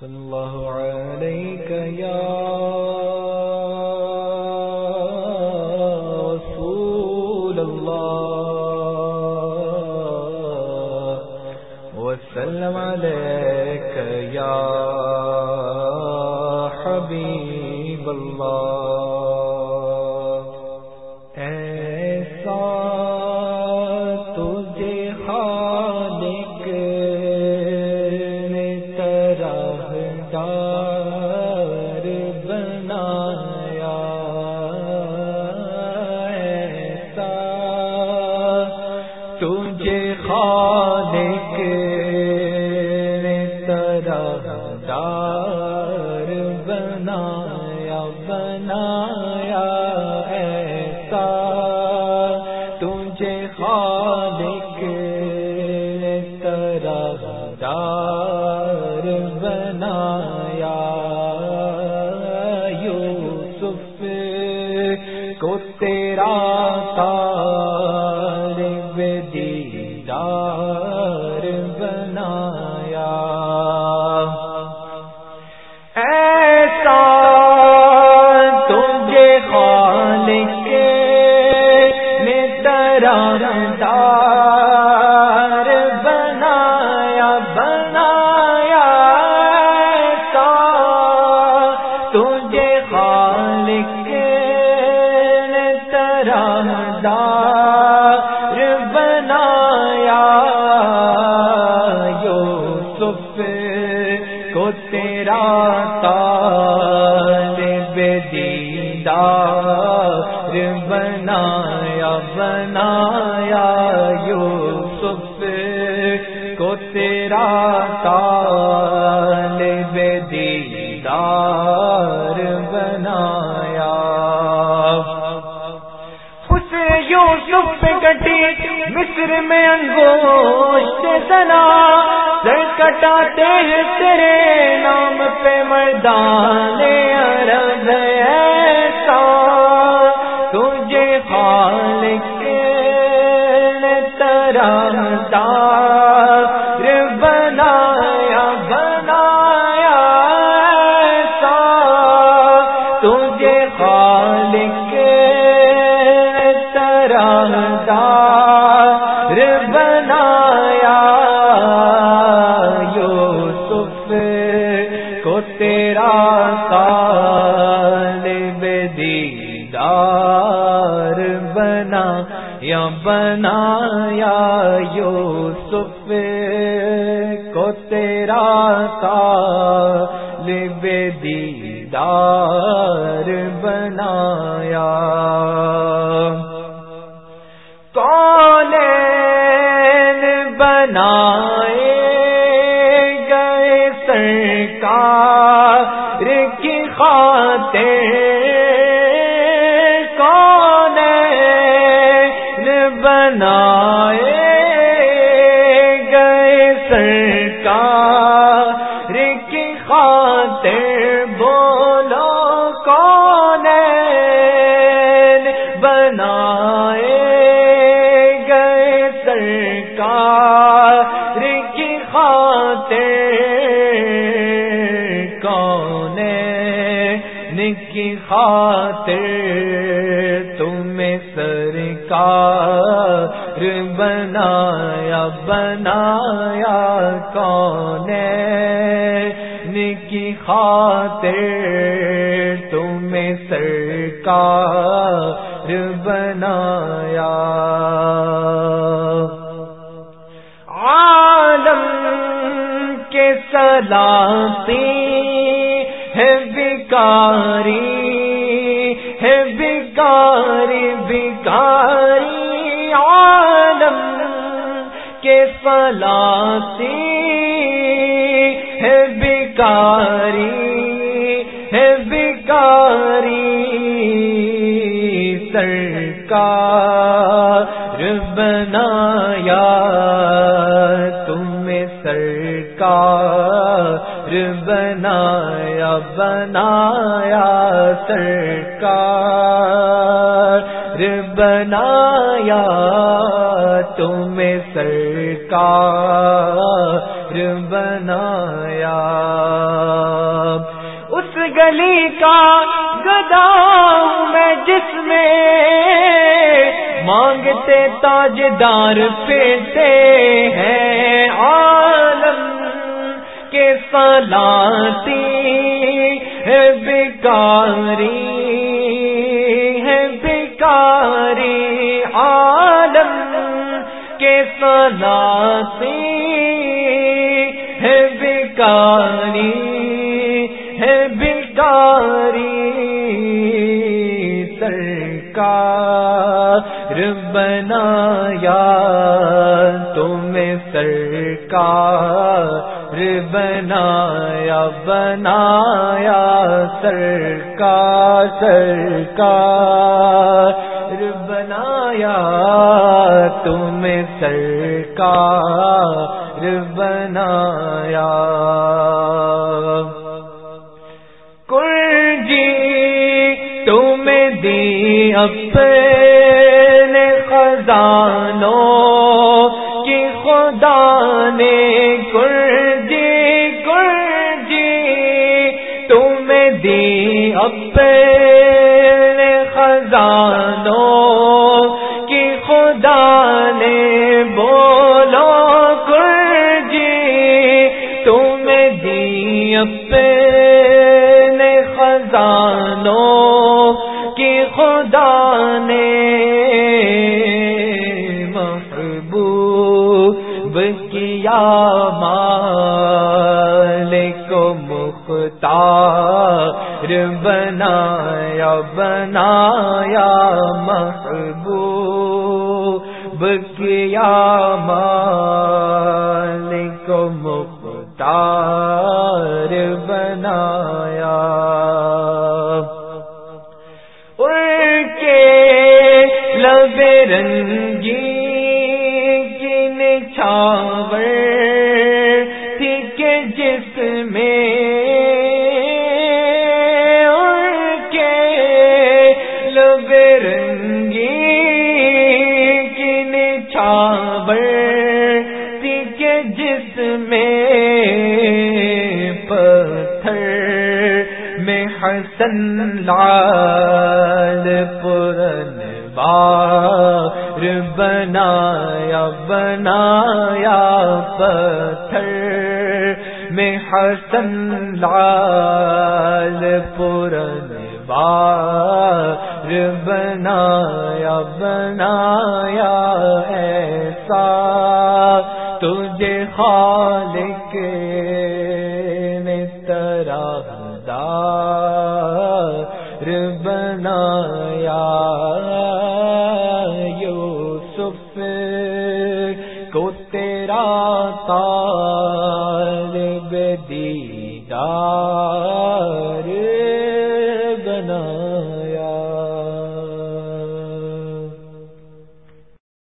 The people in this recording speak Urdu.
صلى الله عليك يا رسول الله. وسلم عليك يا دار بنایا ایسا۔ تجھے خالق نے طرح دار بنایا بنا کو تیرا طالب دیدار بنایا۔ ایسا تجھے خالق دار بنایا یوسف کو تیرا طالب دیدار بنایا بنایا۔ یوسف پہ کٹی، مصر میں انگوشت سنا سر کٹاتے ہیں تیرے نام پہ مردان عرب ایسا۔ تجھے خالق نے طرح طرح دار بنایا یوسف کو تیرا طالب دیدار بنا یا بنایا یوسف کو تیرا طالب دیدار بنایا بنائے گئے سرکار کی خاطر سرکار کی خاطر کون کی خاطر تمہیں سرکار بنایا بنایا کون کی خاطر تمہیں سرکار بنایا سلاتی ہے بیکاری ہے بیکاری بیکاری عالم کے سلاتی ہے بیکاری ہے بیکاری سرکار سرکار بنایا بنایا سرکار بنایا تمہیں سرکار بنایا گلی کا گدا میں جس میں مانگتے تاجدار پھرتے ہیں ہے بیکاری سرکار بنایا تمہیں سرکار بنایا بنایا سرکار سرکار بنایا تمہیں سرکار دی اپنے خزانوں کی خدا نے گرجی گرجی تمہیں دی اپنے خدا نے محبوب کیا مال کو مختار بنایا بنایا، محبوب کیا مال کو مختار بنایا۔ رنگی کن چھاور تھی کہ جس میں کے لب رنگی کن چھاور تھی کہ جس میں پتھر میں حسن لال پورن بار بنایا بنایا پتھر میں حسن لال پورن بار بنایا بنایا ایسا کو تیرا تار